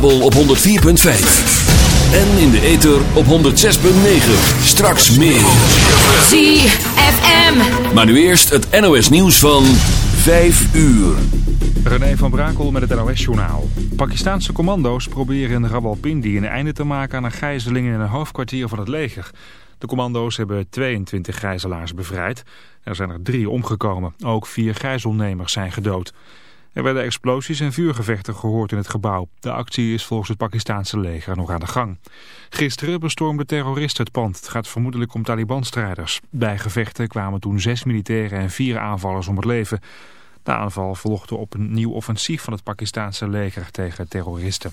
kabel op 104.5. En in de ether op 106.9. Straks meer. ZFM. Maar nu eerst het NOS nieuws van 5 uur. René van Brakel met het NOS-journaal. Pakistaanse commando's proberen in Rawalpindi een einde te maken aan een gijzeling in een hoofdkwartier van het leger. De commando's hebben 22 gijzelaars bevrijd. Er zijn er drie omgekomen. Ook vier gijzelnemers zijn gedood. Er werden explosies en vuurgevechten gehoord in het gebouw. De actie is volgens het Pakistaanse leger nog aan de gang. Gisteren bestormden terroristen het pand. Het gaat vermoedelijk om Taliban-strijders. Bij gevechten kwamen toen zes militairen en vier aanvallers om het leven. De aanval volgde op een nieuw offensief van het Pakistaanse leger tegen terroristen.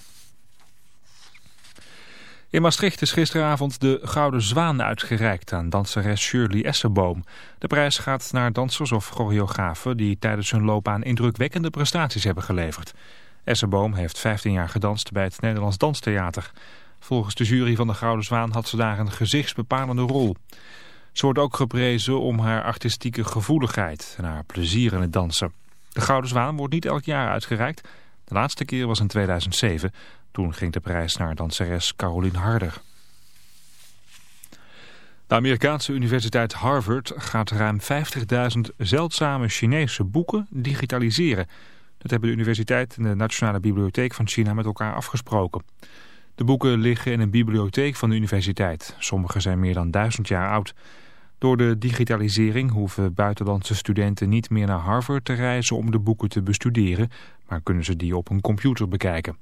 In Maastricht is gisteravond de Gouden Zwaan uitgereikt aan danseres Shirley Essenboom. De prijs gaat naar dansers of choreografen die tijdens hun loopbaan indrukwekkende prestaties hebben geleverd. Essenboom heeft 15 jaar gedanst bij het Nederlands Danstheater. Volgens de jury van de Gouden Zwaan had ze daar een gezichtsbepalende rol. Ze wordt ook geprezen om haar artistieke gevoeligheid en haar plezier in het dansen. De Gouden Zwaan wordt niet elk jaar uitgereikt. De laatste keer was in 2007. Toen ging de prijs naar danseres Caroline Harder. De Amerikaanse universiteit Harvard gaat ruim 50.000 zeldzame Chinese boeken digitaliseren. Dat hebben de universiteit en de Nationale Bibliotheek van China met elkaar afgesproken. De boeken liggen in een bibliotheek van de universiteit. Sommige zijn meer dan duizend jaar oud. Door de digitalisering hoeven buitenlandse studenten niet meer naar Harvard te reizen om de boeken te bestuderen, maar kunnen ze die op een computer bekijken.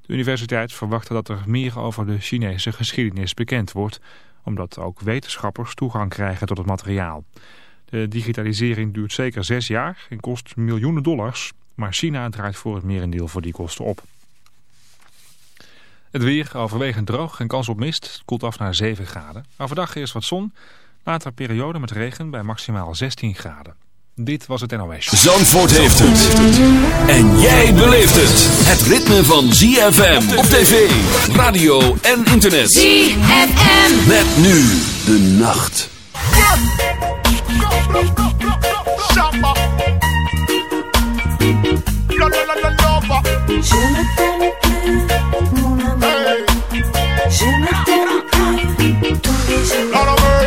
De universiteit verwacht dat er meer over de Chinese geschiedenis bekend wordt, omdat ook wetenschappers toegang krijgen tot het materiaal. De digitalisering duurt zeker zes jaar en kost miljoenen dollars, maar China draait voor het merendeel voor die kosten op. Het weer overwegend droog en kans op mist. Koelt af naar 7 graden. Overdag eerst wat zon. Later periode met regen bij maximaal 16 graden. Dit was het NOS. Zandvoort heeft het. En jij beleeft het. Het ritme van ZFM op tv, radio en internet. ZFM. Met nu de nacht. Je ne t'aime plus, mon amour. Je ne t'aime plus tous les jours.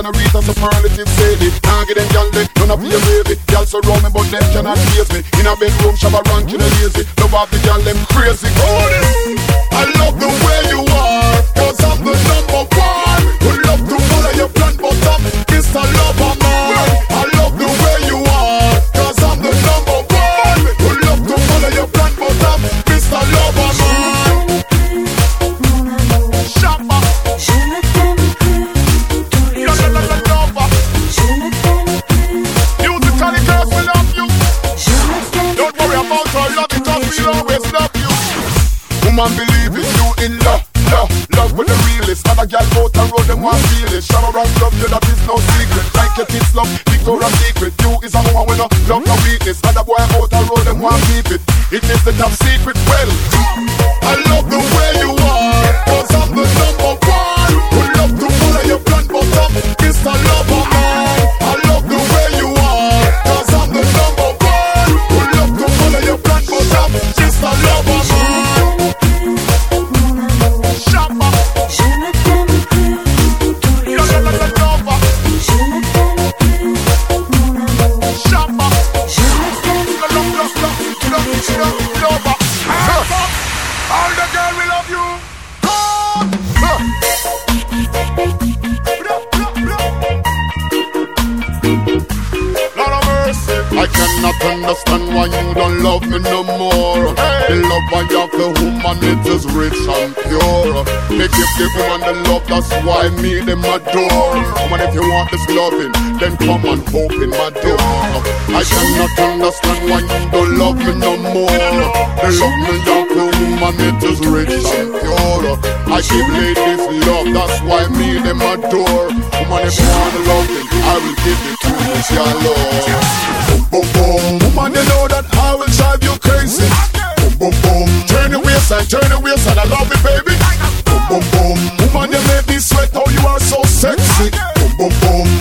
and a wreath and superlative sadie. Can't get them they none of your baby. Gal surround me, but them cannot chase me. In a bedroom, shabba rank in a lazy. Love off the gal them crazy. Oh, I why you don't love me no more. The love I have the woman it is rich and pure. They give the woman the love that's why me them adore. Woman if you want this loving then come and open my door. I cannot understand why you don't love me no more. The love me have the woman it is rich and pure. I give ladies love that's why me them adore. Woman if you want the loving I will give it to you, your love boom boom. Woman, you know that I will drive you crazy. Boom boom boom. Turn your waistline, turn your waistline. I love it, baby. Boom boom boom. Woman, you make me sweat. Oh, you are so sexy. Boom boom boom.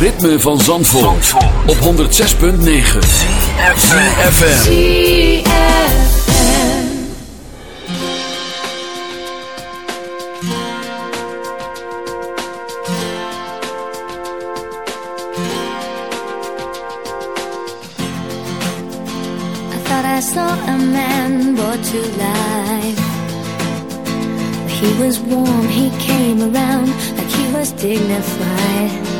ritme van Zandvoort, Zandvoort. op 106.9 CFFM I thought I saw a man brought to life. He was warm, he came around like he was dignified.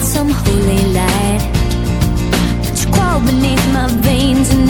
some holy light, but you crawl beneath my veins and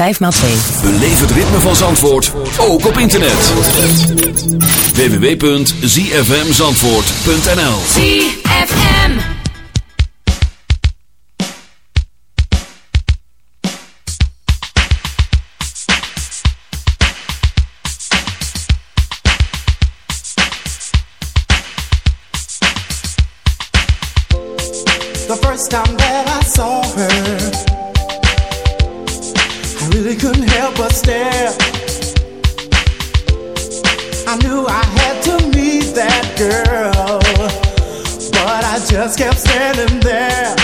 5 maal 2. Beleef het ritme van Zandvoort, ook op internet. www.zfmzandvoort.nl ZFM The first time that I saw her really couldn't help but stare. I knew I had to meet that girl, but I just kept standing there.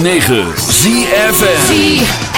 106.9 ZFM.